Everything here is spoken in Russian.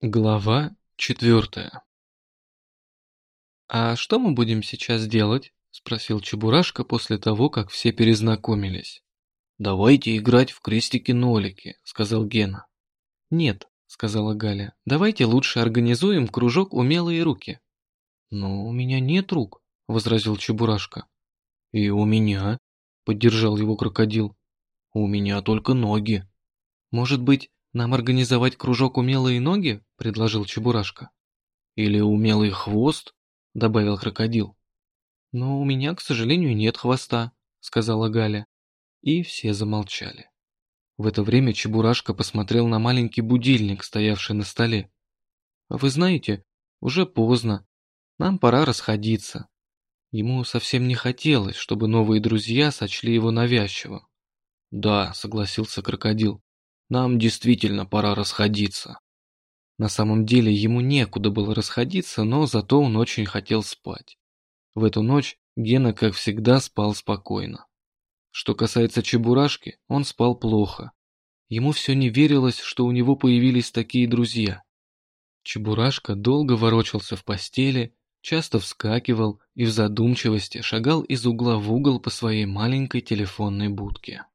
Глава четвертая «А что мы будем сейчас делать?» – спросил Чебурашка после того, как все перезнакомились. «Давайте играть в крестики-нолики», – сказал Гена. «Нет», – сказала Галя, – «давайте лучше организуем кружок «Умелые руки». «Но у меня нет рук», – возразил Чебурашка. «И у меня», – поддержал его крокодил. «У меня только ноги». «Может быть, нам организовать кружок «Умелые ноги»?» – предложил Чебурашка. «Или «Умелый хвост»?» – добавил крокодил. «Но у меня, к сожалению, нет хвоста», – сказала Галя. И все замолчали. В это время Чебурашка посмотрел на маленький будильник, стоявший на столе. «Вы знаете, уже поздно. Нам пора расходиться». Ему совсем не хотелось, чтобы новые друзья сочли его навязчивым. «Да», — согласился крокодил, нам действительно пора расходиться. На самом деле ему некуда было расходиться, но зато он очень хотел спать. В эту ночь Гена, как всегда, спал спокойно. Что касается Чебурашки, он спал плохо. Ему все не верилось, что у него появились такие друзья. Чебурашка долго ворочался в постели, часто вскакивал и в задумчивости шагал из угла в угол по своей маленькой телефонной будке.